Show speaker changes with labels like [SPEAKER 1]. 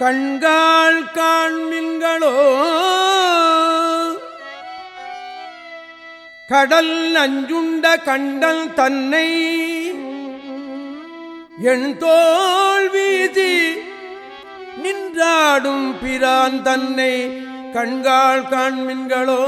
[SPEAKER 1] கண்காள் காண்மின்களோ கடல் நஞ்சுண்ட கண்டல் தன்னை என் தோல் வீதி நின்றாடும் பிரான் தன்னை கண்காள் காண்மின்களோ